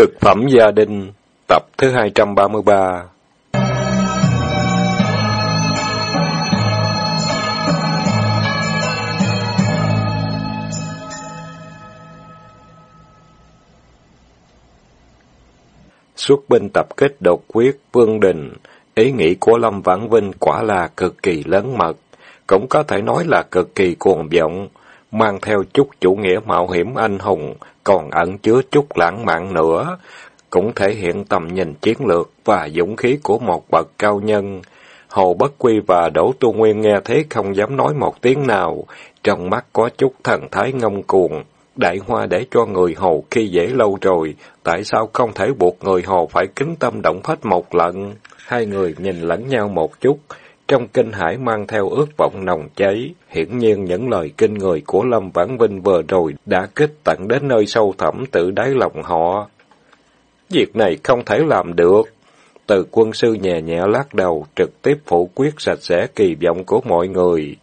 Cực phẩm gia đình, tập thứ 233 Xuất binh tập kết đột quyết, Vương Đình, ý nghĩ của Lâm Vãn Vinh quả là cực kỳ lớn mật, cũng có thể nói là cực kỳ cuồng vọng, mang theo chút chủ nghĩa mạo hiểm anh hùng, còn ẩn chứa chút lãng mạn nữa, cũng thể hiện tầm nhìn chiến lược và dũng khí của một bậc cao nhân. Hồ Bất Quy và Đỗ Tu Nguyên nghe thế không dám nói một tiếng nào, trong mắt có chút thần thái ngông cuồng. Đại hoa để cho người Hồ khi dễ lâu rồi, tại sao không thể buộc người Hồ phải kính tâm động phách một lần? Hai người nhìn lẫn nhau một chút, trong kinh hải mang theo ước vọng nồng cháy, hiển nhiên những lời kinh người của Lâm Vãn Vinh vừa rồi đã kích tận đến nơi sâu thẳm tự đáy lòng họ. Việc này không thể làm được. Từ quân sư nhẹ nhẹ lắc đầu, trực tiếp phủ quyết sạch sẽ kỳ vọng của mọi người.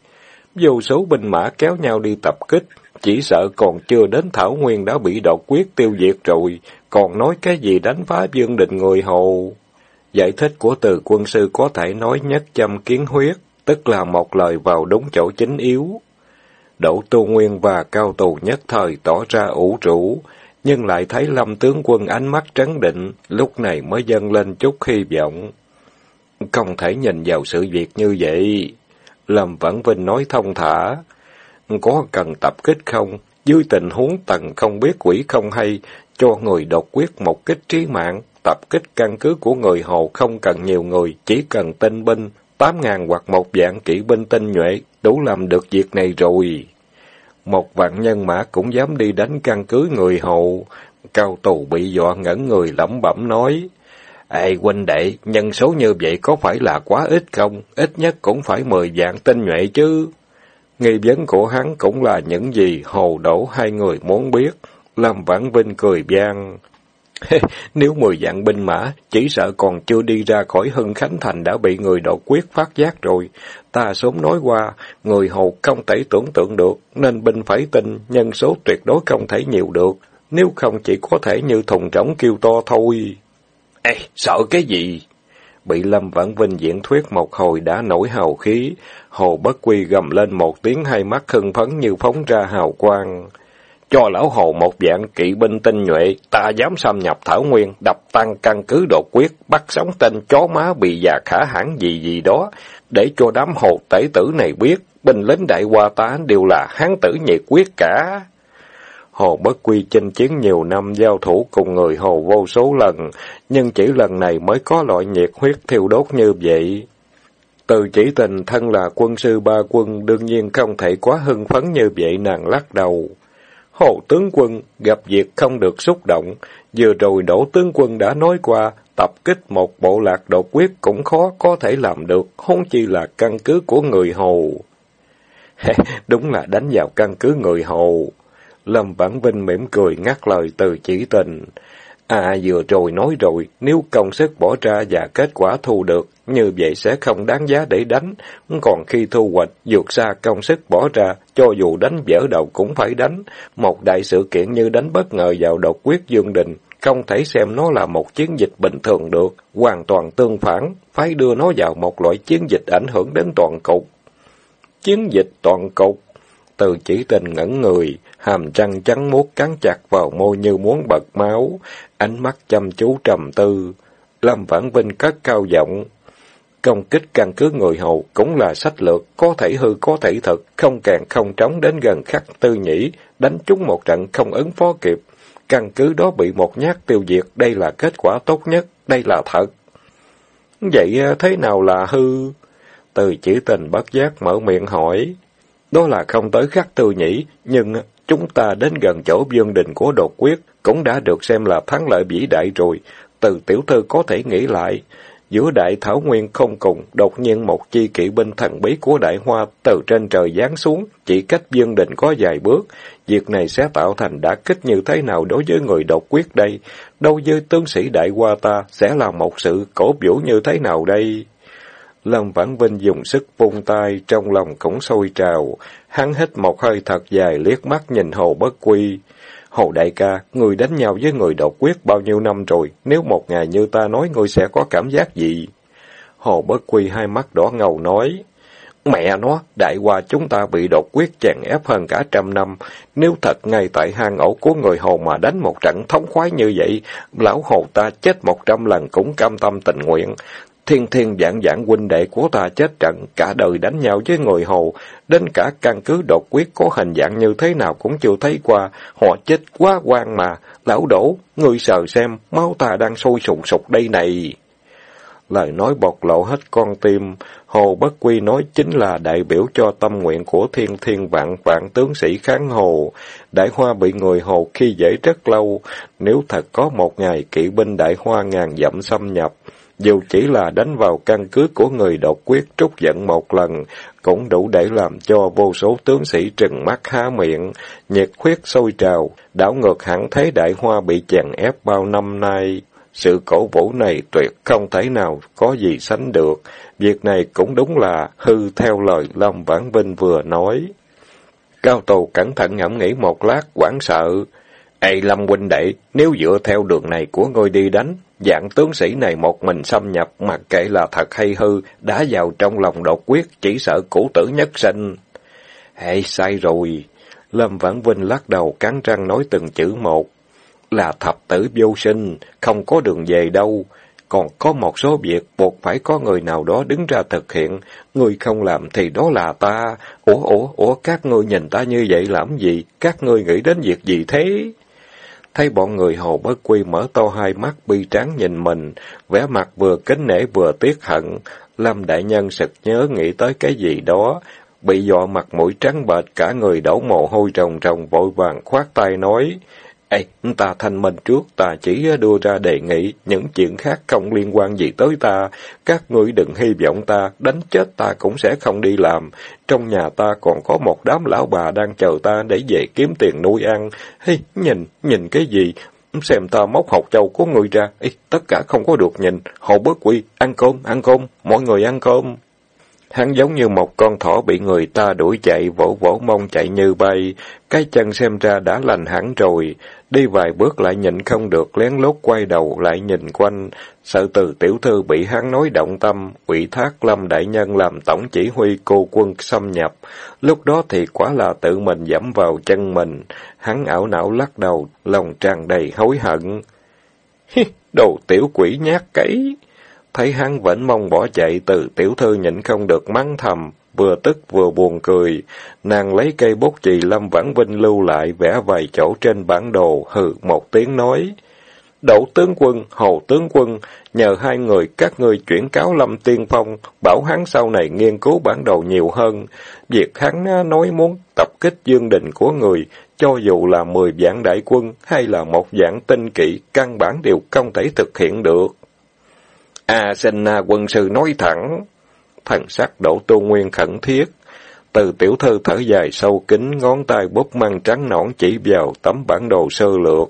Dù số binh mã kéo nhau đi tập kích, chỉ sợ còn chưa đến Thảo Nguyên đã bị đột quyết tiêu diệt rồi, còn nói cái gì đánh phá dương định người hầu. Giải thích của từ quân sư có thể nói nhất châm kiến huyết, tức là một lời vào đúng chỗ chính yếu. Đỗ Tu Nguyên và Cao Tù nhất thời tỏ ra ủ rũ, nhưng lại thấy Lâm tướng quân ánh mắt trấn định, lúc này mới dâng lên chút hy vọng. Không thể nhìn vào sự việc như vậy. Lâm Vãn Vinh nói thông thả. Có cần tập kích không? Dưới tình huống tầng không biết quỷ không hay, cho người đột quyết một kích trí mạng, tập kích căn cứ của người Hồ không cần nhiều người, chỉ cần tinh binh, tám ngàn hoặc một vạn kỵ binh tinh nhuệ, đủ làm được việc này rồi. Một vạn nhân mã cũng dám đi đánh căn cứ người Hồ. Cao tù bị dọa ngẩn người lẩm bẩm nói. Ê huynh đệ, nhân số như vậy có phải là quá ít không? Ít nhất cũng phải mười vạn tinh nhuệ chứ. Nghi vấn của hắn cũng là những gì Hồ Đổ hai người muốn biết. Lâm Vãn Vinh cười vang. Nếu mười vạn binh mã, chỉ sợ còn chưa đi ra khỏi Hưng Khánh Thành đã bị người đột quyết phát giác rồi. Ta sớm nói qua, người Hồ không thể tưởng tượng được, nên binh phải tin, nhân số tuyệt đối không thể nhiều được. Nếu không chỉ có thể như thùng trống kêu to thôi. Ê, sợ cái gì? Bị Lâm Vãn Vinh diễn thuyết một hồi đã nổi hào khí, Hồ Bất Quy gầm lên một tiếng hai mắt hưng phấn như phóng ra hào quang. Cho lão hồ một dạng kỵ binh tinh nhuệ, ta dám xâm nhập Thảo Nguyên, đập tan căn cứ đột quyết, bắt sống tên chó má bị già khả hãn gì gì đó, để cho đám hồ tể tử này biết, binh lính đại hoa tá đều là hán tử nhiệt quyết cả. Hồ Bất Quy chinh chiến nhiều năm giao thủ cùng người Hồ vô số lần, nhưng chỉ lần này mới có loại nhiệt huyết thiêu đốt như vậy. Từ chỉ tình thân là quân sư ba quân đương nhiên không thể quá hưng phấn như vậy nàng lắc đầu. Hồ tướng quân gặp việc không được xúc động, vừa rồi đổ tướng quân đã nói qua, tập kích một bộ lạc đột quyết cũng khó có thể làm được, không chỉ là căn cứ của người Hồ. Đúng là đánh vào căn cứ người Hồ. Lâm Vãn Vinh mỉm cười ngắt lời từ chỉ tình. À vừa rồi nói rồi, nếu công sức bỏ ra và kết quả thu được, như vậy sẽ không đáng giá để đánh. Còn khi thu hoạch, vượt xa công sức bỏ ra, cho dù đánh vỡ đầu cũng phải đánh. Một đại sự kiện như đánh bất ngờ vào đột quyết dương đình, không thể xem nó là một chiến dịch bình thường được, hoàn toàn tương phản, phải đưa nó vào một loại chiến dịch ảnh hưởng đến toàn cục. Chiến dịch toàn cục từ chỉ tình ngẩn người, hàm răng trắng muốt cắn chặt vào môi như muốn bật máu, ánh mắt chăm chú trầm tư. Lâm Vãn Vinh cất cao giọng. Công kích căn cứ người hầu cũng là sách lược, có thể hư có thể thật, không càng không trống đến gần khắc tư nhĩ, đánh trúng một trận không ứng phó kịp. Căn cứ đó bị một nhát tiêu diệt, đây là kết quả tốt nhất, đây là thật. Vậy à, thế nào là hư? Từ chỉ tình bất giác mở miệng hỏi. Đó là không tới khắc tư nhĩ, nhưng chúng ta đến gần chỗ dương đình của đột quyết, cũng đã được xem là thắng lợi vĩ đại rồi. Từ tiểu thư có thể nghĩ lại, giữa đại thảo nguyên không cùng, đột nhiên một chi kỵ binh thần bí của đại hoa từ trên trời giáng xuống, chỉ cách dương đình có vài bước. Việc này sẽ tạo thành đả kích như thế nào đối với người độc quyết đây? Đâu với tướng sĩ đại hoa ta sẽ là một sự cổ vũ như thế nào đây? Lâm Vãn Vinh dùng sức vung tay, trong lòng cũng sôi trào. Hắn hít một hơi thật dài liếc mắt nhìn Hồ Bất Quy. Hồ đại ca, người đánh nhau với người độc quyết bao nhiêu năm rồi, nếu một ngày như ta nói người sẽ có cảm giác gì? Hồ bất quy hai mắt đỏ ngầu nói, Mẹ nó, đại hòa chúng ta bị đột quyết chèn ép hơn cả trăm năm. Nếu thật ngay tại hang ổ của người Hồ mà đánh một trận thống khoái như vậy, lão Hồ ta chết một trăm lần cũng cam tâm tình nguyện. Thiên thiên dạng dạng huynh đệ của ta chết trận, cả đời đánh nhau với người Hồ, đến cả căn cứ đột quyết có hình dạng như thế nào cũng chưa thấy qua, họ chết quá quan mà. Lão đổ, người sờ xem, máu ta đang sôi sục sục đây này. Lời nói bộc lộ hết con tim, Hồ Bất Quy nói chính là đại biểu cho tâm nguyện của thiên thiên vạn vạn tướng sĩ kháng Hồ. Đại Hoa bị người Hồ khi dễ rất lâu, nếu thật có một ngày kỵ binh Đại Hoa ngàn dặm xâm nhập, dù chỉ là đánh vào căn cứ của người độc quyết trút giận một lần, cũng đủ để làm cho vô số tướng sĩ trừng mắt há miệng, nhiệt huyết sôi trào, đảo ngược hẳn thấy đại hoa bị chèn ép bao năm nay. Sự cổ vũ này tuyệt không thể nào có gì sánh được. Việc này cũng đúng là hư theo lời Lâm Vãn Vinh vừa nói. Cao Tù cẩn thận ngẫm nghĩ một lát, quảng sợ. Ê Lâm huynh đệ, nếu dựa theo đường này của ngươi đi đánh, dạng tướng sĩ này một mình xâm nhập, mặc kệ là thật hay hư, đã vào trong lòng đột quyết, chỉ sợ cũ tử nhất sinh. Hệ sai rồi. Lâm Vãn Vinh lắc đầu cắn răng nói từng chữ một là thập tử vô sinh, không có đường về đâu. Còn có một số việc buộc phải có người nào đó đứng ra thực hiện, người không làm thì đó là ta. Ủa, ủa, ủa, các ngươi nhìn ta như vậy làm gì? Các ngươi nghĩ đến việc gì thế? Thấy bọn người hồ bất quy mở to hai mắt bi tráng nhìn mình, vẻ mặt vừa kính nể vừa tiếc hận. Lâm đại nhân sực nhớ nghĩ tới cái gì đó, bị dọa mặt mũi trắng bệch cả người đổ mồ hôi rồng rồng vội vàng khoát tay nói. Ê, ta thanh mình trước, ta chỉ đưa ra đề nghị, những chuyện khác không liên quan gì tới ta. Các ngươi đừng hy vọng ta, đánh chết ta cũng sẽ không đi làm. Trong nhà ta còn có một đám lão bà đang chờ ta để về kiếm tiền nuôi ăn. Hey, nhìn, nhìn cái gì? Xem ta móc học châu của người ra. Ê, tất cả không có được nhìn. Hồ bớt quy, ăn cơm, ăn cơm, mọi người ăn cơm. Hắn giống như một con thỏ bị người ta đuổi chạy, vỗ vỗ mông chạy như bay. Cái chân xem ra đã lành hẳn rồi. Đi vài bước lại nhịn không được, lén lút quay đầu lại nhìn quanh. Sợ từ tiểu thư bị hắn nói động tâm, ủy thác lâm đại nhân làm tổng chỉ huy cô quân xâm nhập. Lúc đó thì quá là tự mình dẫm vào chân mình. Hắn ảo não lắc đầu, lòng tràn đầy hối hận. Hi, đồ tiểu quỷ nhát cấy! Thấy hắn vẫn mong bỏ chạy từ tiểu thư nhịn không được mắng thầm, vừa tức vừa buồn cười. Nàng lấy cây bút chì Lâm Vãn Vinh lưu lại vẽ vài chỗ trên bản đồ, hừ một tiếng nói. Đậu tướng quân, hồ tướng quân, nhờ hai người các ngươi chuyển cáo Lâm Tiên Phong, bảo hắn sau này nghiên cứu bản đồ nhiều hơn. Việc hắn nói muốn tập kích dương đình của người, cho dù là mười vạn đại quân hay là một vạn tinh kỵ, căn bản đều không thể thực hiện được. À, A sinh à, quân sư nói thẳng. Thần sắc đổ tu nguyên khẩn thiết. Từ tiểu thư thở dài sâu kín, ngón tay bút măng trắng nõn chỉ vào tấm bản đồ sơ lược.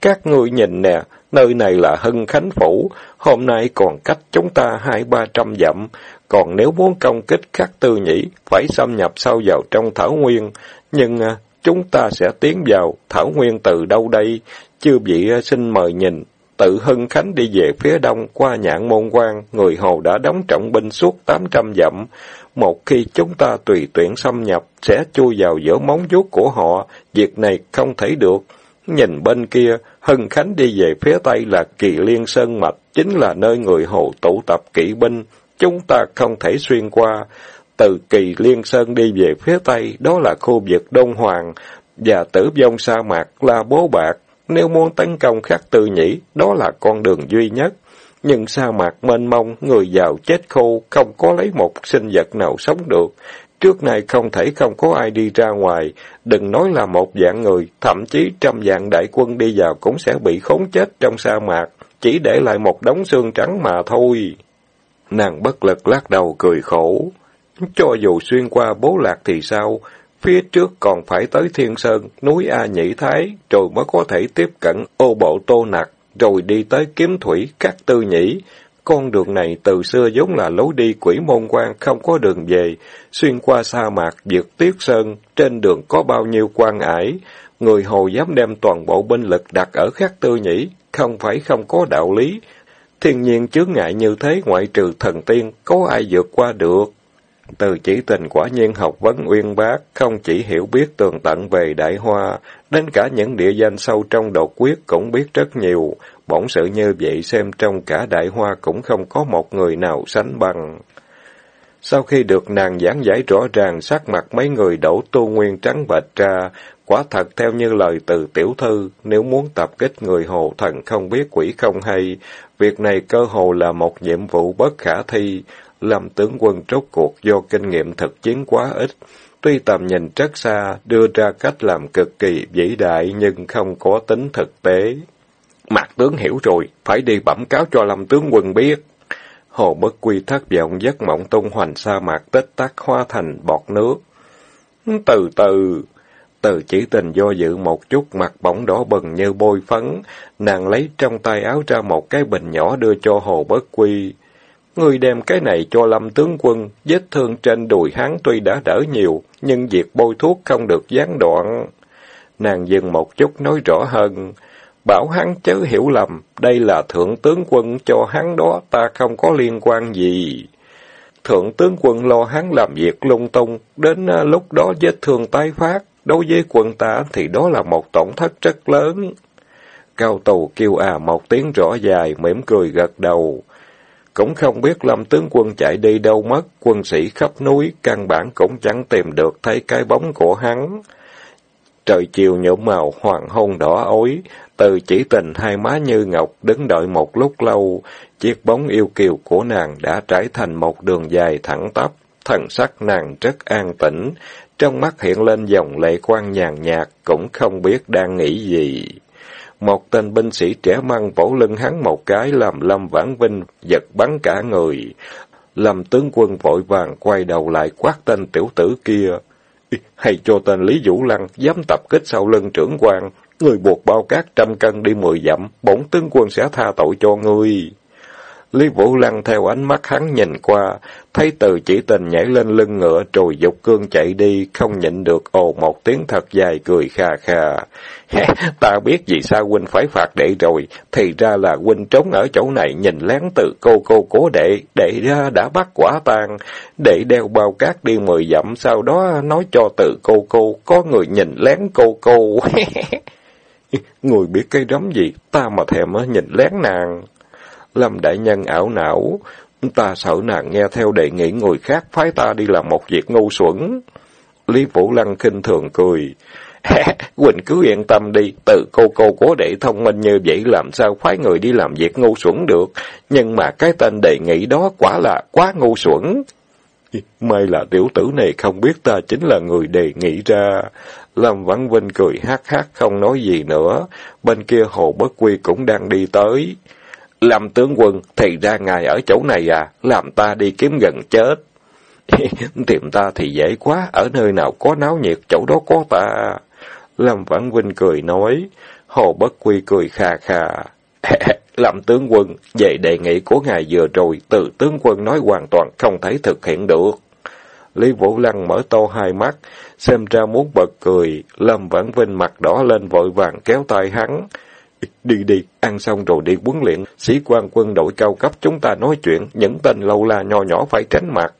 Các ngươi nhìn nè, nơi này là Hưng Khánh Phủ, hôm nay còn cách chúng ta hai ba trăm dặm, còn nếu muốn công kích khắc tư nhĩ, phải xâm nhập sâu vào trong Thảo Nguyên, nhưng à, chúng ta sẽ tiến vào Thảo Nguyên từ đâu đây? Chưa bị xin mời nhìn, Tự Hưng Khánh đi về phía đông qua nhạn môn quan, người Hồ đã đóng trọng binh suốt tám trăm dặm. Một khi chúng ta tùy tuyển xâm nhập, sẽ chui vào giữa móng vuốt của họ, việc này không thể được. Nhìn bên kia, Hưng Khánh đi về phía tây là Kỳ Liên Sơn Mạch, chính là nơi người Hồ tụ tập kỵ binh. Chúng ta không thể xuyên qua. Từ Kỳ Liên Sơn đi về phía tây, đó là khu vực Đông Hoàng, và tử vong sa mạc là bố bạc. Nếu muốn tấn công khắc tư nhĩ, đó là con đường duy nhất. Nhưng sa mạc mênh mông, người giàu chết khô, không có lấy một sinh vật nào sống được. Trước này không thể không có ai đi ra ngoài, đừng nói là một dạng người, thậm chí trăm dạng đại quân đi vào cũng sẽ bị khốn chết trong sa mạc, chỉ để lại một đống xương trắng mà thôi. Nàng bất lực lắc đầu cười khổ. Cho dù xuyên qua bố lạc thì sao, Phía trước còn phải tới Thiên Sơn, núi A Nhĩ Thái, rồi mới có thể tiếp cận ô bộ Tô Nặc, rồi đi tới Kiếm Thủy, các tư nhĩ. Con đường này từ xưa giống là lối đi quỷ môn quan, không có đường về, xuyên qua sa mạc, vượt tuyết sơn, trên đường có bao nhiêu quan ải. người Hồ dám đem toàn bộ binh lực đặt ở khắc tư nhĩ Không phải không có đạo lý. Thiên nhiên chướng ngại như thế ngoại trừ thần tiên, có ai vượt qua được? Từ chỉ tình quả nhiên học vấn uyên bác, không chỉ hiểu biết tường tận về đại hoa, đến cả những địa danh sâu trong đột quyết cũng biết rất nhiều. Bổn sự như vậy xem trong cả đại hoa cũng không có một người nào sánh bằng. Sau khi được nàng giảng giải rõ ràng sắc mặt mấy người đổ tu nguyên trắng bệch ra, quả thật theo như lời từ tiểu thư, nếu muốn tập kích người hồ thần không biết quỷ không hay, việc này cơ hồ là một nhiệm vụ bất khả thi, Lâm tướng quân trốc cuộc do kinh nghiệm thực chiến quá ít, tuy tầm nhìn rất xa, đưa ra cách làm cực kỳ vĩ đại nhưng không có tính thực tế. Mạc tướng hiểu rồi, phải đi bẩm cáo cho Lâm tướng quân biết. Hồ bất quy thất vọng giấc mộng tung hoành sa mạc tích tắc hoa thành bọt nước. Từ từ, từ chỉ tình do dự một chút mặt bóng đỏ bừng như bôi phấn, nàng lấy trong tay áo ra một cái bình nhỏ đưa cho hồ bất quy. Ngươi đem cái này cho lâm tướng quân, vết thương trên đùi hắn tuy đã đỡ nhiều, nhưng việc bôi thuốc không được gián đoạn. Nàng dừng một chút nói rõ hơn, bảo hắn chớ hiểu lầm, đây là thượng tướng quân cho hắn đó, ta không có liên quan gì. Thượng tướng quân lo hắn làm việc lung tung, đến à, lúc đó vết thương tái phát, đối với quân ta thì đó là một tổn thất rất lớn. Cao tù kêu à một tiếng rõ dài, mỉm cười gật đầu. Cũng không biết Lâm tướng quân chạy đi đâu mất, quân sĩ khắp núi, căn bản cũng chẳng tìm được thấy cái bóng của hắn. Trời chiều nhuộm màu hoàng hôn đỏ ối, từ chỉ tình hai má như ngọc đứng đợi một lúc lâu, chiếc bóng yêu kiều của nàng đã trải thành một đường dài thẳng tắp, thần sắc nàng rất an tĩnh, trong mắt hiện lên dòng lệ quan nhàn nhạt, cũng không biết đang nghĩ gì. Một tên binh sĩ trẻ măng vỗ lưng hắn một cái làm Lâm Vãn Vinh giật bắn cả người. Lâm tướng quân vội vàng quay đầu lại quát tên tiểu tử kia. Hay cho tên Lý Vũ Lăng dám tập kích sau lưng trưởng quan, người buộc bao cát trăm cân đi mười dặm, bổn tướng quân sẽ tha tội cho ngươi. Lý Vũ Lăng theo ánh mắt hắn nhìn qua, thấy từ chỉ tình nhảy lên lưng ngựa rồi dục cương chạy đi, không nhịn được ồ một tiếng thật dài cười kha kha. ta biết vì sao huynh phải phạt đệ rồi, thì ra là huynh trốn ở chỗ này nhìn lén từ cô cô cố đệ, đệ ra đã bắt quả tang, đệ đeo bao cát đi mười dặm, sau đó nói cho từ cô cô, có người nhìn lén cô cô. Người biết cái rắm gì, ta mà thèm nhìn lén nàng. Lâm đại nhân ảo não, ta sợ nàng nghe theo đề nghị người khác phái ta đi làm một việc ngu xuẩn. Lý Vũ Lăng khinh thường cười. Quỳnh cứ yên tâm đi, tự cô cô cố để thông minh như vậy làm sao phái người đi làm việc ngu xuẩn được, nhưng mà cái tên đề nghị đó quả là quá ngu xuẩn. May là tiểu tử này không biết ta chính là người đề nghị ra. Lâm Văn Vinh cười hát hát không nói gì nữa, bên kia Hồ Bất Quy cũng đang đi tới. Lâm tướng quân, thì ra ngài ở chỗ này à, làm ta đi kiếm gần chết. Tìm ta thì dễ quá, ở nơi nào có náo nhiệt, chỗ đó có ta. Lâm Vãn Vinh cười nói, Hồ Bất Quy cười kha kha. Lâm tướng quân, về đề nghị của ngài vừa rồi, từ tướng quân nói hoàn toàn không thể thực hiện được. Lý Vũ Lăng mở to hai mắt, xem ra muốn bật cười, Lâm Vãn Vinh mặt đỏ lên vội vàng kéo tay hắn. Đi đi, ăn xong rồi đi huấn luyện, sĩ quan quân đội cao cấp chúng ta nói chuyện, những tên lâu la nho nhỏ phải tránh mặt.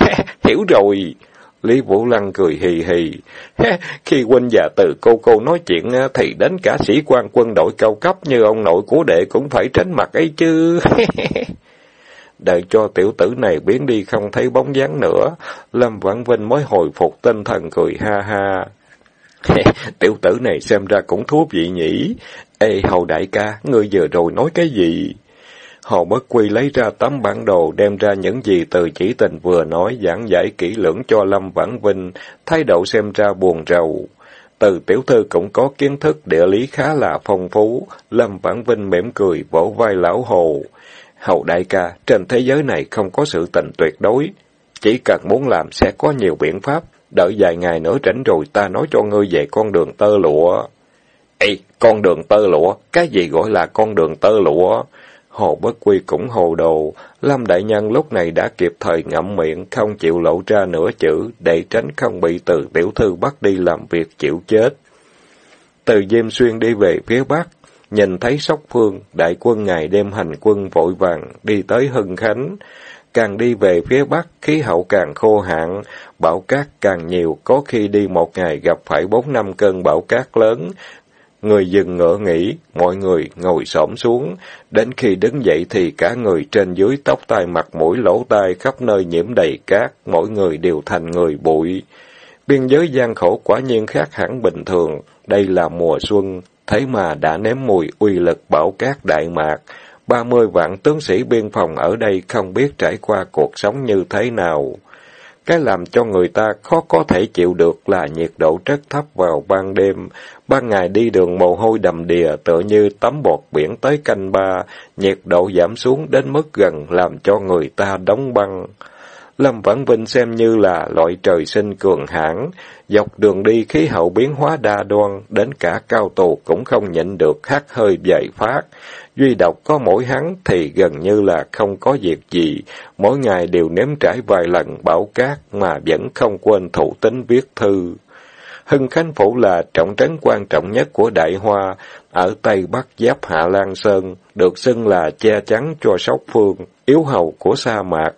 Hiểu rồi. Lý Vũ Lăng cười hì hì. Khi huynh già từ cô cô nói chuyện thì đến cả sĩ quan quân đội cao cấp như ông nội của đệ cũng phải tránh mặt ấy chứ. Đợi cho tiểu tử này biến đi không thấy bóng dáng nữa, Lâm Vãn Vinh mới hồi phục tinh thần cười ha ha. tiểu tử này xem ra cũng thú vị nhỉ. Ê hầu đại ca, ngươi vừa rồi nói cái gì? Hồ Bất Quy lấy ra tấm bản đồ đem ra những gì từ chỉ tình vừa nói giảng giải kỹ lưỡng cho Lâm Vãn Vinh, thái độ xem ra buồn rầu. Từ tiểu thư cũng có kiến thức địa lý khá là phong phú, Lâm Vãn Vinh mỉm cười vỗ vai lão Hồ. Hầu đại ca, trên thế giới này không có sự tình tuyệt đối, chỉ cần muốn làm sẽ có nhiều biện pháp, đợi vài ngày nữa rảnh rồi ta nói cho ngươi về con đường tơ lụa. Ê, con đường tơ lụa, cái gì gọi là con đường tơ lụa? Hồ Bất Quy cũng hồ đồ, Lâm Đại Nhân lúc này đã kịp thời ngậm miệng, không chịu lộ ra nửa chữ, để tránh không bị từ tiểu thư bắt đi làm việc chịu chết. Từ Diêm Xuyên đi về phía Bắc, nhìn thấy sóc phương, đại quân ngày đêm hành quân vội vàng đi tới Hưng Khánh. Càng đi về phía Bắc, khí hậu càng khô hạn, bão cát càng nhiều, có khi đi một ngày gặp phải bốn năm cơn bão cát lớn. Người dừng ngỡ nghỉ, mọi người ngồi xổm xuống, đến khi đứng dậy thì cả người trên dưới tóc tai mặt mũi lỗ tai khắp nơi nhiễm đầy cát, mỗi người đều thành người bụi. Biên giới gian khổ quả nhiên khác hẳn bình thường, đây là mùa xuân, thế mà đã ném mùi uy lực bão cát đại mạc. Ba mươi vạn tướng sĩ biên phòng ở đây không biết trải qua cuộc sống như thế nào. Cái làm cho người ta khó có thể chịu được là nhiệt độ rất thấp vào ban đêm. Ban ngày đi đường mồ hôi đầm đìa tựa như tắm bọt biển tới canh ba, nhiệt độ giảm xuống đến mức gần làm cho người ta đóng băng. Lâm Vãn Vinh xem như là loại trời sinh cường hãn, dọc đường đi khí hậu biến hóa đa đoan, đến cả cao tù cũng không nhịn được hát hơi dậy phát. Duy độc có mỗi hắn thì gần như là không có việc gì, mỗi ngày đều nếm trải vài lần bão cát mà vẫn không quên thủ tính viết thư. Hưng Khánh Phủ là trọng trấn quan trọng nhất của Đại Hoa, ở Tây Bắc giáp Hạ Lan Sơn, được xưng là che chắn cho sóc phương, yếu hầu của sa mạc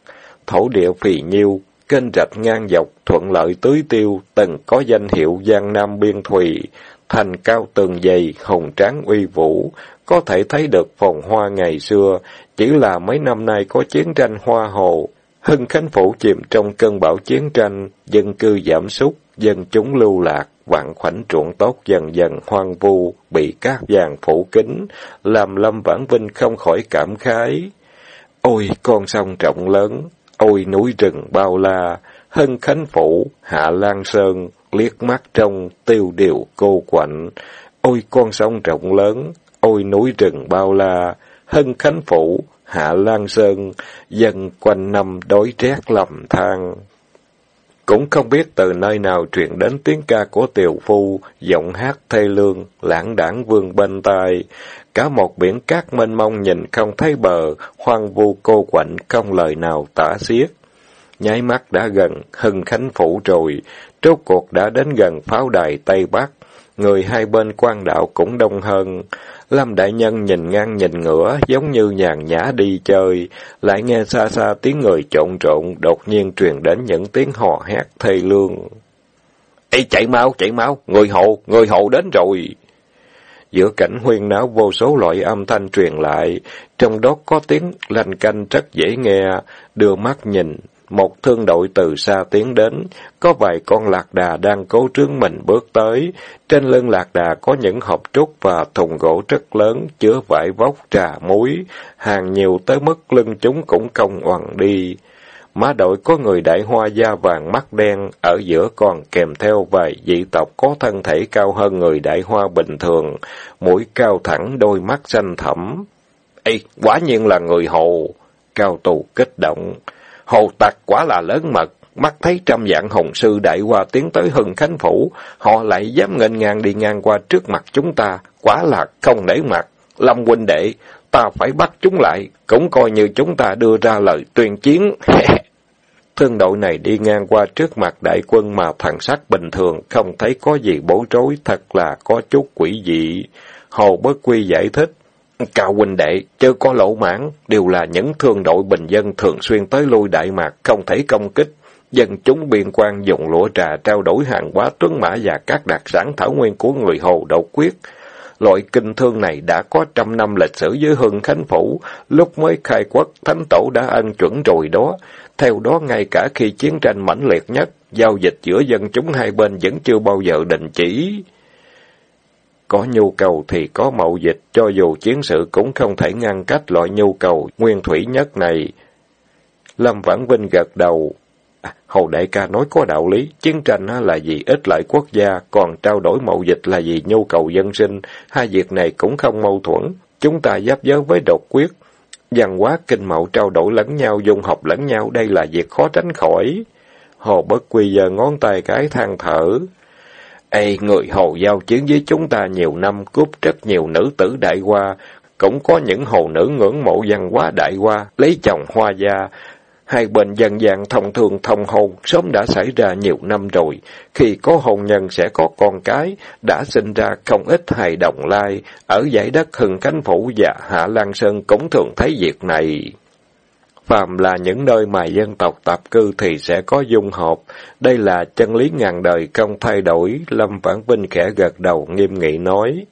thổ địa phì nhiêu, kênh rạch ngang dọc, thuận lợi tưới tiêu, từng có danh hiệu Giang Nam Biên Thùy, thành cao tường dày, hồng tráng uy vũ, có thể thấy được phồn hoa ngày xưa, chỉ là mấy năm nay có chiến tranh hoa hồ. Hưng Khánh Phủ chìm trong cơn bão chiến tranh, dân cư giảm sút, dân chúng lưu lạc, vạn khoảnh ruộng tốt dần dần hoang vu, bị cát vàng phủ kín, làm Lâm Vãn Vinh không khỏi cảm khái. Ôi, con sông trọng lớn, ôi núi rừng bao la, hân khánh phủ, hạ lan sơn, liếc mắt trong, tiêu điều cô quạnh, ôi con sông rộng lớn, ôi núi rừng bao la, hân khánh phủ, hạ lan sơn, dân quanh năm đối rét lầm than. Cũng không biết từ nơi nào truyền đến tiếng ca của tiều phu, giọng hát thê lương, lãng đảng vương bên tai. Cả một biển cát mênh mông nhìn không thấy bờ, hoang vu cô quạnh, không lời nào tả xiết. Nháy mắt đã gần Hưng Khánh Phủ rồi, rốt cuộc đã đến gần pháo đài Tây Bắc. Người hai bên quan đạo cũng đông hơn. Lâm Đại Nhân nhìn ngang nhìn ngửa, giống như nhàn nhã đi chơi, lại nghe xa xa tiếng người trộn trộn, đột nhiên truyền đến những tiếng hò hét thê lương. Ê, chạy mau, chạy mau, người hộ, người hộ đến rồi. Giữa cảnh huyên náo vô số loại âm thanh truyền lại, trong đó có tiếng lanh canh rất dễ nghe, đưa mắt nhìn, một thương đội từ xa tiến đến, có vài con lạc đà đang cố trướng mình bước tới. Trên lưng lạc đà có những hộp trúc và thùng gỗ rất lớn, chứa vải vóc, trà, muối. Hàng nhiều tới mức lưng chúng cũng cong oằn đi. Má đội có người đại hoa da vàng mắt đen, ở giữa còn kèm theo vài dị tộc có thân thể cao hơn người đại hoa bình thường, mũi cao thẳng, đôi mắt xanh thẳm. Ê, quả nhiên là người hồ! Cao tù kích động. Hồ tặc quả là lớn mật, mắt thấy trăm dạng hồng sư đại hoa tiến tới hưng khánh phủ, họ lại dám nghênh ngang đi ngang qua trước mặt chúng ta, quả là không để mặt. Lâm huynh đệ, ta phải bắt chúng lại, cũng coi như chúng ta đưa ra lời tuyên chiến. Thương đội này đi ngang qua trước mặt đại quân mà thằng sắc bình thường, không thấy có gì bối rối, thật là có chút quỷ dị. Hồ Bất Quy giải thích, Cao huynh đệ, chớ có lỗ mãn, đều là những thương đội bình dân thường xuyên tới lui Đại Mạc, không thấy công kích. Dân chúng biên quan dùng lụa trà trao đổi hàng hóa tuấn mã và các đặc sản thảo nguyên của người Hồ độc quyết. Loại kinh thương này đã có trăm năm lịch sử với Hưng Khánh Phủ, lúc mới khai quốc, Thánh Tổ đã ân chuẩn rồi đó. Theo đó, ngay cả khi chiến tranh mãnh liệt nhất, giao dịch giữa dân chúng hai bên vẫn chưa bao giờ đình chỉ. Có nhu cầu thì có mậu dịch, cho dù chiến sự cũng không thể ngăn cách loại nhu cầu nguyên thủy nhất này. Lâm Vãn Vinh gật đầu. À, hầu Hồ Đại ca nói có đạo lý, chiến tranh là vì ích lợi quốc gia, còn trao đổi mậu dịch là vì nhu cầu dân sinh, hai việc này cũng không mâu thuẫn. Chúng ta giáp giới với độc quyết. Văn hóa kinh mậu trao đổi lẫn nhau, dung học lẫn nhau, đây là việc khó tránh khỏi. Hồ Bất Quy giờ ngón tay cái than thở. Ê, người hồ giao chiến với chúng ta nhiều năm, cướp rất nhiều nữ tử đại hoa, cũng có những hồ nữ ngưỡng mộ văn hóa đại hoa, lấy chồng hoa gia. Hai bên dân dạng thông thường thông hôn sớm đã xảy ra nhiều năm rồi. Khi có hôn nhân sẽ có con cái, đã sinh ra không ít hài đồng lai. Ở giải đất Hưng Cánh Phủ và Hạ Lan Sơn cũng thường thấy việc này. Phàm là những nơi mà dân tộc tập cư thì sẽ có dung hợp. Đây là chân lý ngàn đời không thay đổi. Lâm Vãn Vinh khẽ gật đầu nghiêm nghị nói.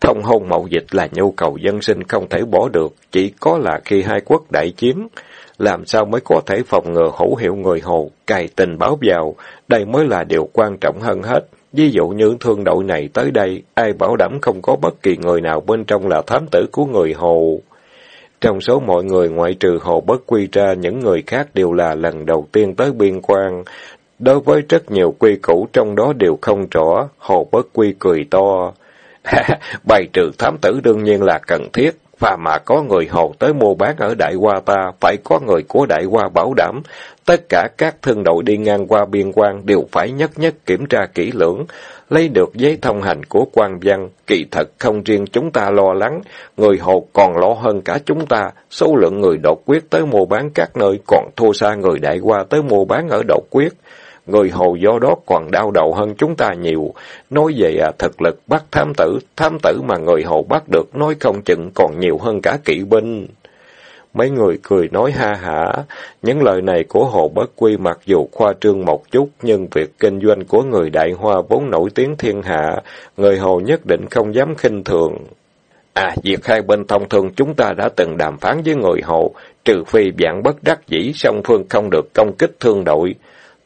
Thông hôn mậu dịch là nhu cầu dân sinh không thể bỏ được, chỉ có là khi hai quốc đại chiến. Làm sao mới có thể phòng ngừa hữu hiệu người Hồ, cài tình báo vào, đây mới là điều quan trọng hơn hết. Ví dụ như thương đội này tới đây, ai bảo đảm không có bất kỳ người nào bên trong là thám tử của người Hồ. Trong số mọi người ngoại trừ Hồ Bất Quy ra, những người khác đều là lần đầu tiên tới biên quan. Đối với rất nhiều quy củ trong đó đều không rõ, Hồ Bất Quy cười to. Bài trừ thám tử đương nhiên là cần thiết, và mà có người hồ tới mua bán ở Đại Hoa ta, phải có người của Đại Hoa bảo đảm. Tất cả các thương đội đi ngang qua biên quan đều phải nhất nhất kiểm tra kỹ lưỡng, lấy được giấy thông hành của quan văn. Kỳ thật không riêng chúng ta lo lắng, người hồ còn lo hơn cả chúng ta. Số lượng người đột quyết tới mua bán các nơi còn thua xa người Đại Hoa tới mua bán ở đột quyết. Người Hồ do đó còn đau đầu hơn chúng ta nhiều. Nói về à, thực lực bắt tham tử, tham tử mà người Hồ bắt được nói không chừng còn nhiều hơn cả kỵ binh. Mấy người cười nói ha hả. Những lời này của Hồ Bất Quy mặc dù khoa trương một chút, nhưng việc kinh doanh của người Đại Hoa vốn nổi tiếng thiên hạ, người Hồ nhất định không dám khinh thường. À, việc hai bên thông thường chúng ta đã từng đàm phán với người Hồ, trừ phi dạng bất đắc dĩ song phương không được công kích thương đội.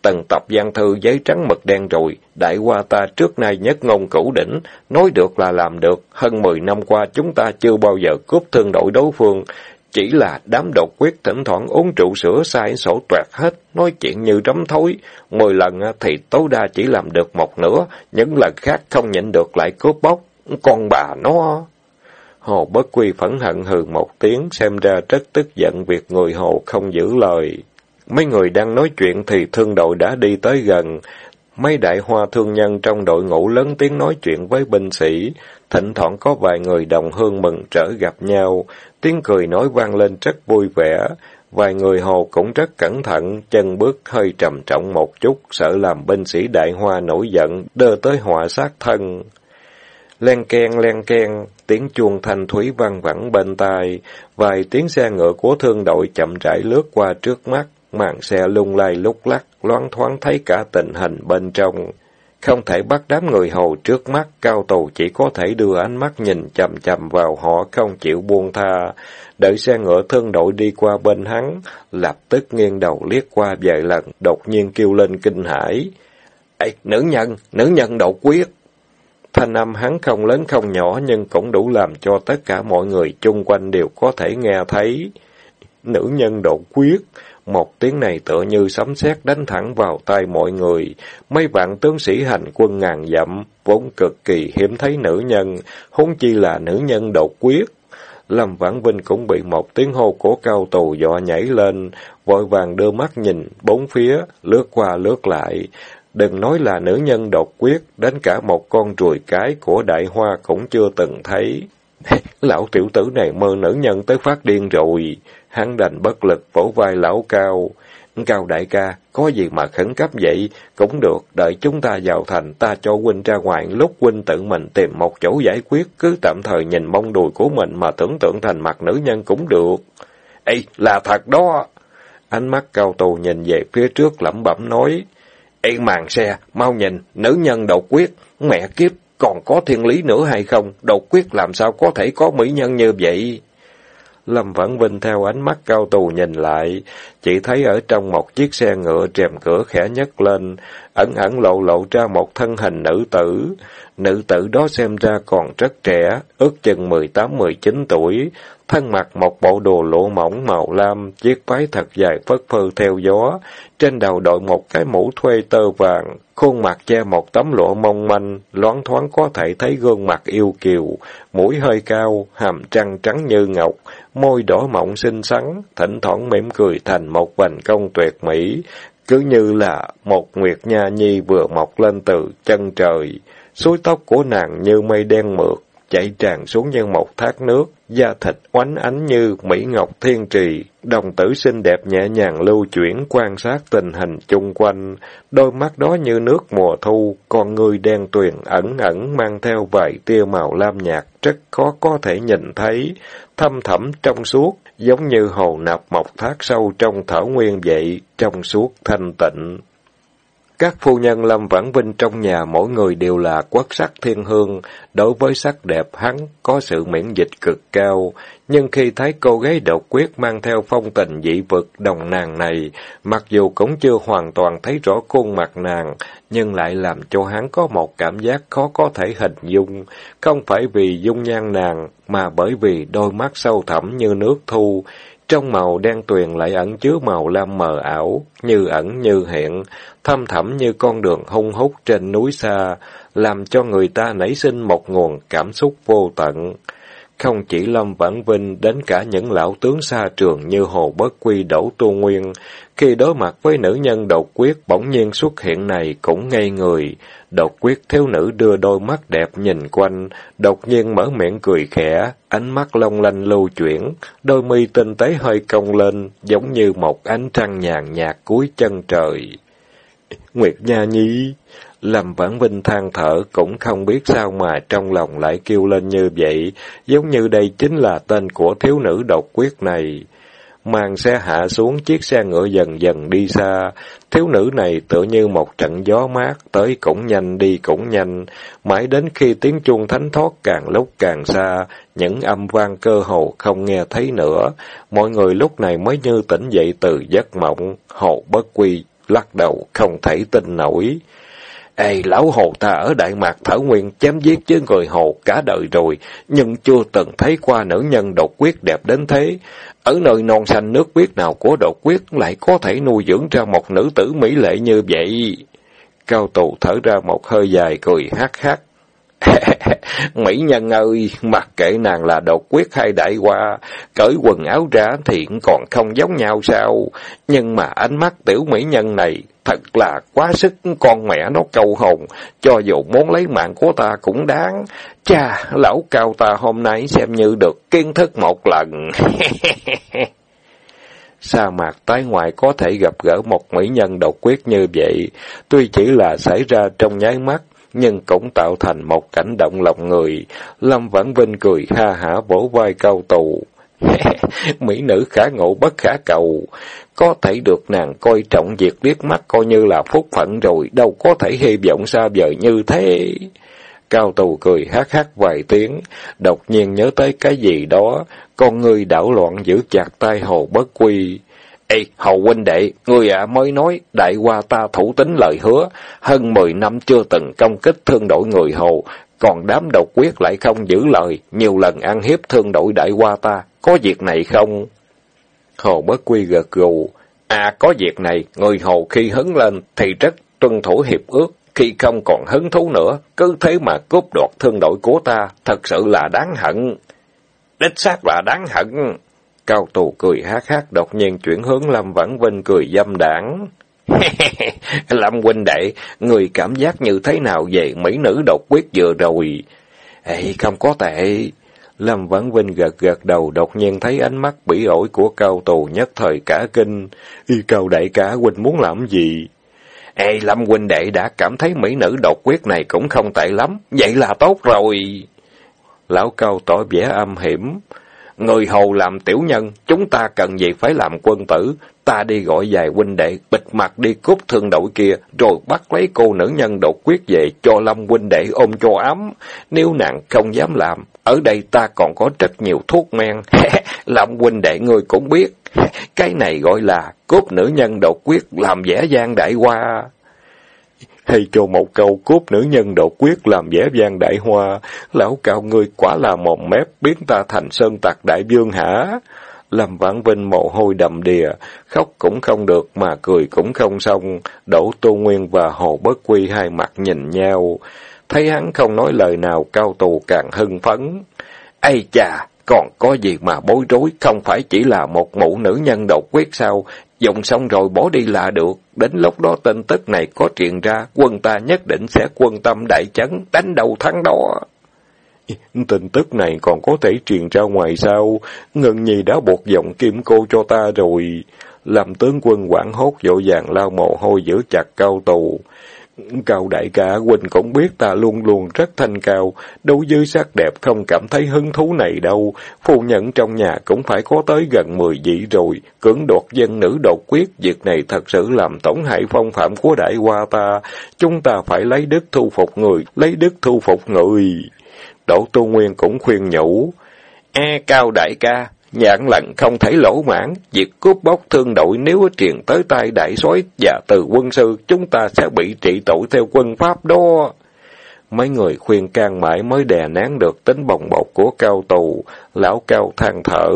Tần tập gian thư giấy trắng mực đen rồi, đại qua ta trước nay nhất ngôn cửu đỉnh, nói được là làm được, hơn mười năm qua chúng ta chưa bao giờ cướp thương đội đối phương, chỉ là đám độc quyết thỉnh thoảng uống rượu sữa sai sổ toẹt hết, nói chuyện như rắm thối. Mười lần thì tối đa chỉ làm được một nửa, những lần khác không nhịn được lại cướp bóc. Con bà nó... Hồ Bất Quy phẫn hận hừ một tiếng, xem ra rất tức giận việc người Hồ không giữ lời. Mấy người đang nói chuyện thì thương đội đã đi tới gần. Mấy đại hoa thương nhân trong đội ngũ lớn tiếng nói chuyện với binh sĩ. Thỉnh thoảng có vài người đồng hương mừng trở gặp nhau. Tiếng cười nói vang lên rất vui vẻ. Vài người hồ cũng rất cẩn thận, chân bước hơi trầm trọng một chút, sợ làm binh sĩ đại hoa nổi giận, đưa tới họa sát thân. Len ken len ken, tiếng chuông thanh thúy vang vẳng bên tai, vài tiếng xe ngựa của thương đội chậm rãi lướt qua trước mắt. Màn xe lung lay lúc lắc, loáng thoáng thấy cả tình hình bên trong. Không thể bắt đám người hầu trước mắt, cao tù chỉ có thể đưa ánh mắt nhìn chầm chầm vào họ, không chịu buông tha. Đợi xe ngựa thương đội đi qua bên hắn, lập tức nghiêng đầu liếc qua vài lần, đột nhiên kêu lên kinh hãi. Ê, nữ nhân, nữ nhân đột quyết! Thanh âm hắn không lớn không nhỏ nhưng cũng đủ làm cho tất cả mọi người chung quanh đều có thể nghe thấy. Nữ nhân đột quyết! Một tiếng này tựa như sấm sét đánh thẳng vào tai mọi người. Mấy vạn tướng sĩ hành quân ngàn dặm, vốn cực kỳ hiếm thấy nữ nhân, huống chi là nữ nhân độc quyết. Lâm Vãn Vinh cũng bị một tiếng hô của cao tù dọa nhảy lên, vội vàng đưa mắt nhìn bốn phía, lướt qua lướt lại. Đừng nói là nữ nhân độc quyết, đến cả một con ruồi cái của đại hoa cũng chưa từng thấy. Lão tiểu tử này mơ nữ nhân tới phát điên rồi. Hắn đành bất lực vỗ vai lão cao. Cao đại ca, có gì mà khẩn cấp vậy? Cũng được, đợi chúng ta vào thành, ta cho huynh ra ngoài, lúc huynh tự mình tìm một chỗ giải quyết, cứ tạm thời nhìn mông đùi của mình mà tưởng tượng thành mặt nữ nhân cũng được. Ê, là thật đó! Ánh mắt cao tù nhìn về phía trước lẩm bẩm nói. Ê màn xe, mau nhìn, nữ nhân độc quyết, mẹ kiếp, còn có thiên lý nữa hay không? Độc quyết làm sao có thể có mỹ nhân như vậy? Lâm Vãn Vinh theo ánh mắt cao tù nhìn lại, chỉ thấy ở trong một chiếc xe ngựa rèm cửa khẽ nhấc lên, ẩn ẩn lộ lộ ra một thân hình nữ tử. Nữ tử đó xem ra còn rất trẻ, ước chừng mười tám mười chín tuổi, thân mặc một bộ đồ lụa mỏng màu lam, chiếc váy thật dài phất phơ theo gió, trên đầu đội một cái mũ thuê tơ vàng, khuôn mặt che một tấm lụa mong manh, loáng thoáng có thể thấy gương mặt yêu kiều, mũi hơi cao, hàm trăng trắng như ngọc, môi đỏ mọng xinh xắn, thỉnh thoảng mỉm cười thành một vành công tuyệt mỹ, cứ như là một nguyệt nha nhi vừa mọc lên từ chân trời. Suối tóc của nàng như mây đen mượt, chạy tràn xuống như một thác nước, da thịt oánh ánh như mỹ ngọc thiên trì, đồng tử xinh đẹp nhẹ nhàng lưu chuyển quan sát tình hình chung quanh, đôi mắt đó như nước mùa thu, con người đen tuyền ẩn ẩn mang theo vài tia màu lam nhạt, rất khó có thể nhìn thấy, thâm thẳm trong suốt, giống như hồ nạp mọc thác sâu trong thảo nguyên vậy, trong suốt thanh tịnh. Các phu nhân Lâm Vãn Vinh trong nhà mỗi người đều là quốc sắc thiên hương, đối với sắc đẹp hắn có sự miễn dịch cực cao, nhưng khi thấy cô gái độc quyết mang theo phong tình dị vực đồng nàng này, mặc dù cũng chưa hoàn toàn thấy rõ khuôn mặt nàng, nhưng lại làm cho hắn có một cảm giác khó có thể hình dung, không phải vì dung nhan nàng, mà bởi vì đôi mắt sâu thẳm như nước thu, trong màu đen tuyền lại ẩn chứa màu lam mờ ảo, như ẩn như hiện, thâm thẳm như con đường hung hút trên núi xa, làm cho người ta nảy sinh một nguồn cảm xúc vô tận. Không chỉ Lâm Vãn Vinh, đến cả những lão tướng xa trường như Hồ Bất Quy Đỗ Tu Nguyên, khi đối mặt với nữ nhân độc quyết bỗng nhiên xuất hiện này cũng ngây người. Độc quyết thiếu nữ đưa đôi mắt đẹp nhìn quanh, đột nhiên mở miệng cười khẽ, ánh mắt long lanh lưu chuyển, đôi mi tinh tế hơi cong lên, giống như một ánh trăng nhàn nhạt cuối chân trời. Nguyệt Nha Nhi Lâm Vãn Vinh than thở, cũng không biết sao mà trong lòng lại kêu lên như vậy, giống như đây chính là tên của thiếu nữ độc quyết này. Màn xe hạ xuống, chiếc xe ngựa dần dần đi xa. Thiếu nữ này tựa như một trận gió mát, tới cũng nhanh đi cũng nhanh. Mãi đến khi tiếng chuông thánh thoát càng lúc càng xa, những âm vang cơ hồ không nghe thấy nữa. Mọi người lúc này mới như tỉnh dậy từ giấc mộng. Hồ bất quy, lắc đầu, không thể tin nổi. Ê, lão hồ ta ở Đại Mạc Thở Nguyên chém giết với người hồ cả đời rồi, nhưng chưa từng thấy qua nữ nhân độc quyết đẹp đến thế. Ở nơi non xanh nước quyết nào của độc quyết lại có thể nuôi dưỡng ra một nữ tử mỹ lệ như vậy. Cao tù thở ra một hơi dài cười hát hát. Mỹ nhân ơi, mặc kệ nàng là độc quyết hay đại hoa, cởi quần áo ra thì còn không giống nhau sao? Nhưng mà ánh mắt tiểu mỹ nhân này thật là quá sức con mẹ nó cầu hồn, cho dù muốn lấy mạng của ta cũng đáng. Cha, lão cao ta hôm nay xem như được kiến thức một lần. Sa mạc tái ngoại có thể gặp gỡ một mỹ nhân độc quyết như vậy, tuy chỉ là xảy ra trong nháy mắt, nhưng cũng tạo thành một cảnh động lòng người. Lâm Vãn Vinh cười ha hả vỗ vai cao tù. Mỹ nữ khả ngộ bất khả cầu, có thể được nàng coi trọng việc biết mắt coi như là phúc phận rồi, đâu có thể hy vọng xa vời như thế. Cao tù cười hát hát vài tiếng, đột nhiên nhớ tới cái gì đó, con người đảo loạn giữ chặt tay hồ bất quy. Ê, hầu huynh đệ, người ạ mới nói, đại qua ta thủ tính lời hứa, hơn mười năm chưa từng công kích thương đội người hồ, còn đám độc quyết lại không giữ lời, nhiều lần ăn hiếp thương đội đại qua ta, có việc này không? Hồ Bất Quy gật gù, à có việc này, người hồ khi hứng lên thì rất tuân thủ hiệp ước, khi không còn hứng thú nữa, cứ thế mà cướp đoạt thương đội của ta, thật sự là đáng hận. Đích xác là đáng hận. Cao tù cười hát hát đột nhiên chuyển hướng Lâm Vãn Vinh cười dâm đảng. Lâm huynh đệ, người cảm giác như thế nào về mỹ nữ độc quyết vừa rồi? Ê, không có tệ. Lâm Vãn Vinh gật gật đầu, đột nhiên thấy ánh mắt bỉ ổi của cao tù nhất thời cả kinh. Y cao đại cả huynh muốn làm gì? Ê, Lâm huynh đệ đã cảm thấy mỹ nữ độc quyết này cũng không tệ lắm, vậy là tốt rồi. Lão cao tỏ vẻ âm hiểm. Người hầu làm tiểu nhân, chúng ta cần gì phải làm quân tử. Ta đi gọi vài huynh đệ, bịt mặt đi cướp thương đội kia, rồi bắt lấy cô nữ nhân đột quyết về cho Lâm huynh đệ ôm cho ấm. Nếu nàng không dám làm, ở đây ta còn có rất nhiều thuốc men. Lâm huynh đệ ngươi cũng biết, cái này gọi là cướp nữ nhân đột quyết làm vẻ gian đại qua hay cho một câu cốt nữ nhân đột quyết làm vẻ vang đại hoa, lão cao ngươi quả là mồm mép, biến ta thành sơn tặc đại vương hả? Lâm Vãn Vinh mồ hôi đầm đìa, khóc cũng không được mà cười cũng không xong, Đỗ Tô Nguyên và Hồ Bất Quy hai mặt nhìn nhau. Thấy hắn không nói lời nào, cao tù càng hưng phấn. Ây chà, còn có gì mà bối rối, không phải chỉ là một mụ nữ nhân độc quyết sao, dùng xong rồi bỏ đi là được. Đến lúc đó tin tức này có truyền ra, quân ta nhất định sẽ quân tâm đại chấn, đánh đầu thắng đó. Tin tức này còn có thể truyền ra ngoài sao? Ngân Nhi đã buộc giọng kim cô cho ta rồi. Làm tướng quân quảng hốt dội vàng lao mồ hôi giữ chặt cao tù. Cao đại ca quỳnh cũng biết ta luôn luôn rất thanh cao, đối với sắc đẹp không cảm thấy hứng thú này đâu. Phu nhân trong nhà cũng phải có tới gần mười vị rồi, cưỡng đoạt dân nữ đột quyết, việc này thật sự làm tổn hại phong phạm của đại hoa ta. Chúng ta phải lấy đức thu phục người, lấy đức thu phục người. Đỗ Tu Nguyên cũng khuyên nhủ. E cao đại ca, Nhạn lần không thể lỗ mãn, việc cướp bóc thương đội nếu truyền tới tay đại soái và từ quân sư, chúng ta sẽ bị trị tội theo quân pháp đó. Mấy người khuyên can mãi mới đè nén được tính bồng bột của cao tù, lão cao than thở.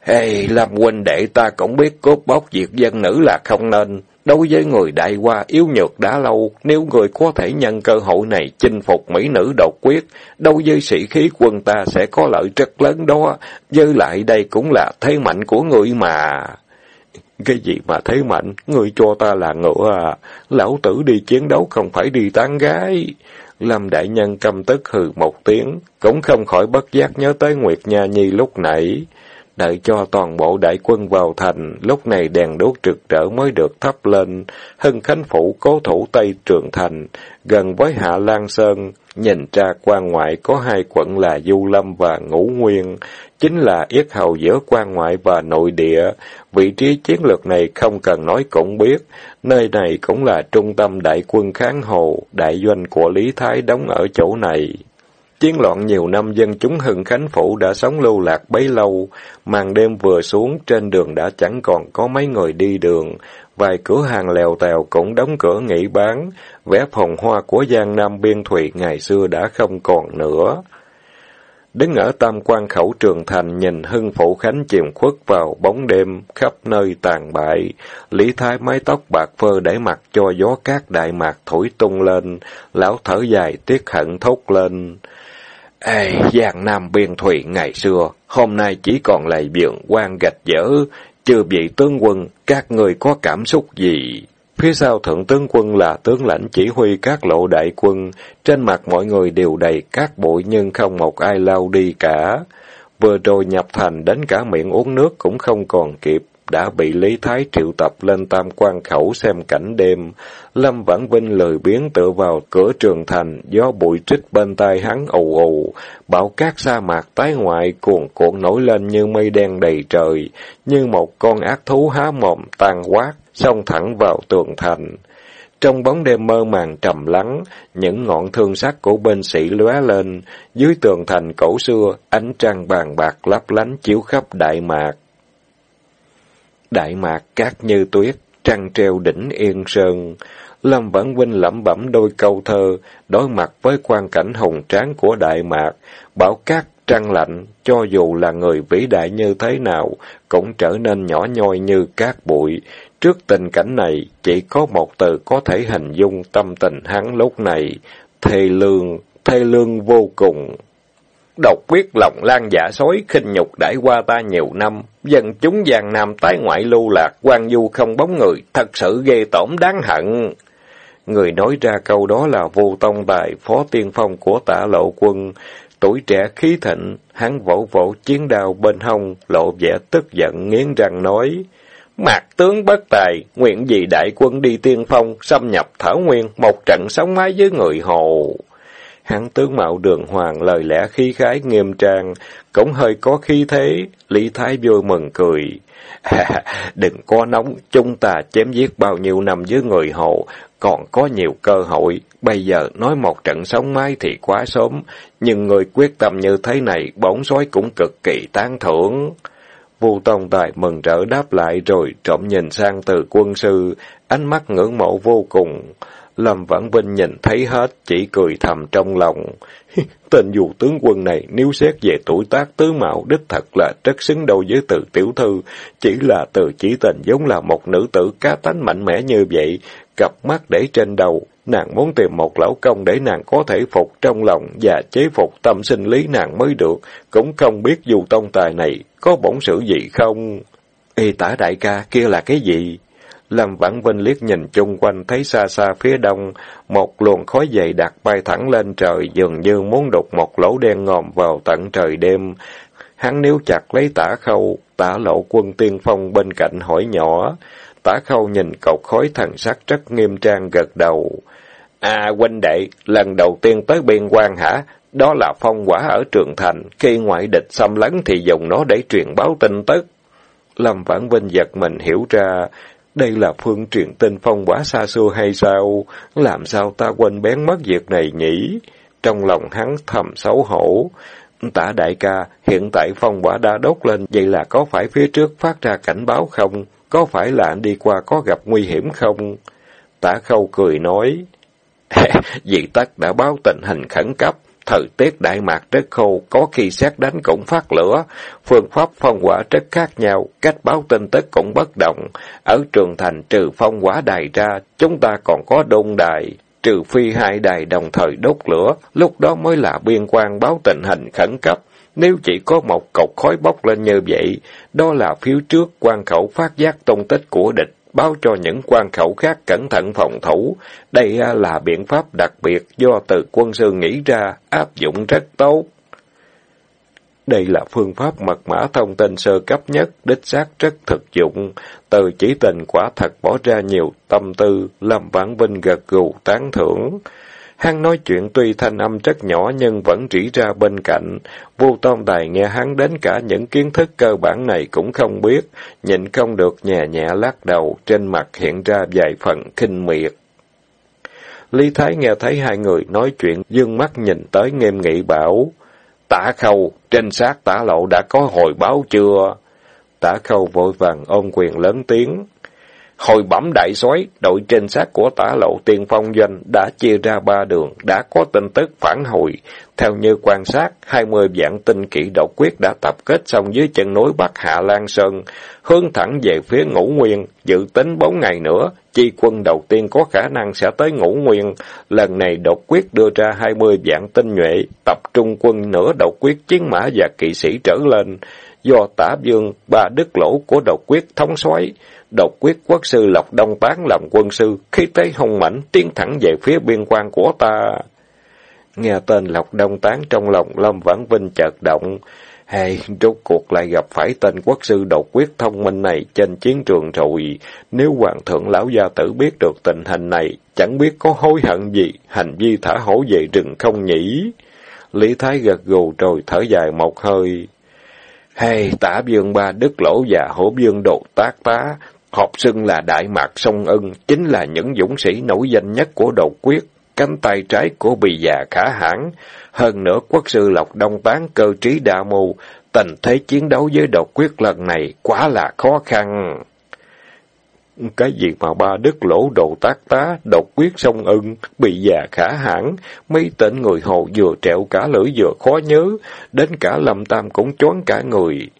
Ê, làm huynh đệ ta cũng biết cướp bóc việc dân nữ là không nên, Đối với người đại qua yếu nhược đã lâu, nếu người có thể nhân cơ hội này chinh phục mỹ nữ độc quyết, đối với sĩ khí quân ta sẽ có lợi rất lớn đó, với lại đây cũng là thế mạnh của người mà. Cái gì mà thế mạnh, người cho ta là ngựa à, lão tử đi chiến đấu không phải đi tán gái. Lâm đại nhân căm tức hừ một tiếng, cũng không khỏi bất giác nhớ tới Nguyệt Nha Nhi lúc nãy. Đợi cho toàn bộ đại quân vào thành, lúc này đèn đốt trực trở mới được thắp lên. Hưng Khánh Phủ cố thủ Tây Trường Thành, gần với Hạ Lan Sơn, nhìn ra quan ngoại có hai quận là Du Lâm và Ngũ Nguyên, chính là yết hầu giữa quan ngoại và nội địa. Vị trí chiến lược này không cần nói cũng biết, nơi này cũng là trung tâm đại quân kháng hồ, đại doanh của Lý Thái đóng ở chỗ này. Chiến loạn nhiều năm dân chúng Hưng Khánh Phủ đã sống lưu lạc bấy lâu, màn đêm vừa xuống trên đường đã chẳng còn có mấy người đi đường, vài cửa hàng lèo tèo cũng đóng cửa nghỉ bán, vẻ phồn hoa của Giang Nam Biên Thụy ngày xưa đã không còn nữa. Đứng ở tam quan khẩu trường thành nhìn hưng phủ khánh chìm khuất vào bóng đêm, khắp nơi tàn bại. Lý Thái mái tóc bạc phơ để mặt cho gió cát đại mạc thổi tung lên, lão thở dài tiếc hận thốt lên. Ê, Giang Nam Biên Thủy ngày xưa, hôm nay chỉ còn lại biển quan gạch dở, chưa bị tướng quân, các người có cảm xúc gì? Phía sau thượng tướng quân là tướng lãnh chỉ huy các lộ đại quân, trên mặt mọi người đều đầy các bụi nhưng không một ai lau đi cả. Vừa rồi nhập thành đến cả miệng uống nước cũng không còn kịp, đã bị Lý Thái triệu tập lên tam quan khẩu xem cảnh đêm. Lâm Vãn Vinh lười biến tựa vào cửa trường thành, gió bụi trích bên tai hắn ù ù, bão cát sa mạc tái ngoại cuồn cuộn nổi lên như mây đen đầy trời, như một con ác thú há mồm tan quát, xông thẳng vào tường thành. Trong bóng đêm mơ màng trầm lắng, những ngọn thương sắc của binh sĩ lóe lên, dưới tường thành cổ xưa, ánh trăng bàn bạc lấp lánh chiếu khắp đại mạc. Đại mạc cát như tuyết, trăng treo đỉnh yên sơn. Lâm Vãn Vinh lẩm bẩm đôi câu thơ, đối mặt với quan cảnh hùng tráng của Đại Mạc, bảo cát trăng lạnh, cho dù là người vĩ đại như thế nào, cũng trở nên nhỏ nhoi như cát bụi. Trước tình cảnh này, chỉ có một từ có thể hình dung tâm tình hắn lúc này, thê lương, thê lương vô cùng. Độc quyết lòng lan giả sói khinh nhục đãi qua ta nhiều năm, dân chúng giang nam tái ngoại lưu lạc, quan du không bóng người, thật sự ghê tởm đáng hận. Người nói ra câu đó là vô tông tài, phó tiên phong của tả lộ quân. Tuổi trẻ khí thịnh, hắn vỗ vỗ chiến đao bên hông, lộ vẻ tức giận nghiến răng nói. Mạc tướng bất tài, nguyện gì đại quân đi tiên phong, xâm nhập Thảo Nguyên, một trận sống mái với người Hồ. Hắn tướng mạo đường hoàng, lời lẽ khí khái nghiêm trang, cũng hơi có khí thế, Lý Thái vui mừng cười. đừng có nóng, chúng ta chém giết bao nhiêu năm với người Hồ, còn có nhiều cơ hội. Bây giờ nói một trận sống mái thì quá sớm, nhưng người quyết tâm như thế này, bóng sói cũng cực kỳ tán thưởng. Vu Tông Tài mừng rỡ đáp lại rồi trộm nhìn sang từ quân sư, ánh mắt ngưỡng mộ vô cùng. Lâm Vãn Vinh nhìn thấy hết, chỉ cười thầm trong lòng. Tên dù tướng quân này, nếu xét về tuổi tác tứ mạo, đích thật là rất xứng đôi với từ tiểu thư. Chỉ là từ chỉ tình giống là một nữ tử cá tánh mạnh mẽ như vậy, cặp mắt để trên đầu. Nàng muốn tìm một lão công để nàng có thể phục trong lòng và chế phục tâm sinh lý nàng mới được, cũng không biết dù tông tài này có bổn sự gì không. Ê tả đại ca, kia là cái gì? Lâm Vãn Vinh liếc nhìn chung quanh thấy xa xa phía đông, một luồng khói dày đặc bay thẳng lên trời dường như muốn đục một lỗ đen ngòm vào tận trời đêm. Hắn níu chặt lấy tả khâu, tả lộ quân tiên phong bên cạnh hỏi nhỏ. Tả khâu nhìn cột khói thần sắc rất nghiêm trang gật đầu. À huynh đệ, lần đầu tiên tới biên quan hả? Đó là phong quả ở trường thành, khi ngoại địch xâm lấn thì dùng nó để truyền báo tin tức. Lâm Vãn Vinh giật mình hiểu ra, đây là phương truyền tinh phong quả xa xưa hay sao? Làm sao ta quên bén mất việc này nhỉ? Trong lòng hắn thầm xấu hổ. Tả đại ca, hiện tại phong quả đã đốt lên, vậy là có phải phía trước phát ra cảnh báo không? Có phải là anh đi qua có gặp nguy hiểm không? Tả khâu cười nói, Dị tắc đã báo tình hình khẩn cấp, thời tiết đại mạc rất khô, có khi xét đánh cũng phát lửa, phương pháp phong quả rất khác nhau, cách báo tin tức cũng bất động. Ở trường thành trừ phong quả đài ra, chúng ta còn có đôn đài, trừ phi hai đài đồng thời đốt lửa, lúc đó mới là biên quan báo tình hình khẩn cấp. Nếu chỉ có một cột khói bốc lên như vậy, đó là phía trước quan khẩu phát giác tung tích của địch, báo cho những quan khẩu khác cẩn thận phòng thủ. Đây à, là biện pháp đặc biệt do từ quân sư nghĩ ra, áp dụng rất tốt. Đây là phương pháp mật mã thông tin sơ cấp nhất, đích xác rất thực dụng. Từ chỉ tình quả thật bỏ ra nhiều tâm tư, làm vãn vinh gật gù tán thưởng. Hắn nói chuyện tuy thanh âm rất nhỏ nhưng vẫn rỉ ra bên cạnh. Vô Tôn Tài nghe hắn đến cả những kiến thức cơ bản này cũng không biết, nhịn không được nhẹ nhẹ lắc đầu, trên mặt hiện ra vài phần khinh miệt. Lý Thái nghe thấy hai người nói chuyện, dương mắt nhìn tới nghiêm nghị bảo, Tả khâu, trên xác tả lộ đã có hồi báo chưa? Tả khâu vội vàng ôm quyền lớn tiếng. Hồi bẩm đại soái, đội trinh sát của tả lộ tiên phong doanh đã chia ra ba đường, đã có tin tức phản hồi. Theo như quan sát, hai mươi vạn tinh kỵ độc quyết đã tập kết xong dưới chân núi Bắc Hạ Lan Sơn, hướng thẳng về phía Ngũ Nguyên, dự tính bốn ngày nữa, chi quân đầu tiên có khả năng sẽ tới Ngũ Nguyên. Lần này độc quyết đưa ra hai mươi vạn tinh nhuệ, tập trung quân nửa độc quyết chiến mã và kỵ sĩ trở lên, do tả dương, ba đức lỗ của độc quyết thống soái độc quyết quốc sư Lộc Đông Tán làm quân sư, khi thấy hung mãnh tiến thẳng về phía biên quan của ta. Nghe tên Lộc Đông Tán trong lòng Lâm Vãn Vinh chợt động. Hay, rốt cuộc lại gặp phải tên quốc sư độc quyết thông minh này trên chiến trường rồi. Nếu hoàng thượng lão gia tử biết được tình hình này, chẳng biết có hối hận gì, hành vi thả hổ về rừng không nhỉ? Lý Thái gật gù rồi thở dài một hơi. Hay, tả dương ba đức lỗ và hổ dương độ tác tá, Học xưng là Đại Mạc Sông Ân, chính là những dũng sĩ nổi danh nhất của đầu quyết, cánh tay trái của bì già khả hãn. Hơn nữa quốc sư Lộc Đông Tán cơ trí đa mưu, tình thế chiến đấu với đầu quyết lần này quá là khó khăn. Cái gì mà ba đức lỗ đồ tác tá, độc quyết sông ưng, bị già khả hãn, mấy tên người hồ vừa trẹo cả lưỡi vừa khó nhớ, đến cả lâm tam cũng choáng cả người.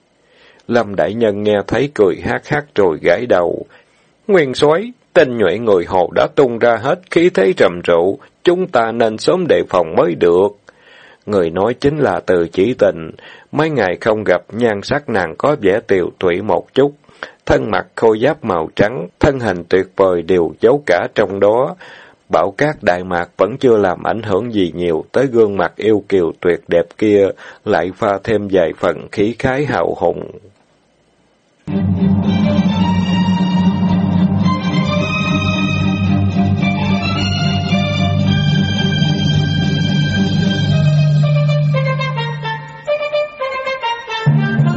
Lâm Đại Nhân nghe thấy cười hát hát rồi gãi đầu. Nguyên soái tên nhuệ người hồ đã tung ra hết khí thế trầm rộ, chúng ta nên sớm đề phòng mới được. Người nói chính là từ chỉ tình, mấy ngày không gặp nhan sắc nàng có vẻ tiều tụy một chút, thân mặt khôi giáp màu trắng, thân hình tuyệt vời đều giấu cả trong đó. Bảo cát Đại Mạc vẫn chưa làm ảnh hưởng gì nhiều tới gương mặt yêu kiều tuyệt đẹp kia, lại pha thêm vài phần khí khái hào hùng.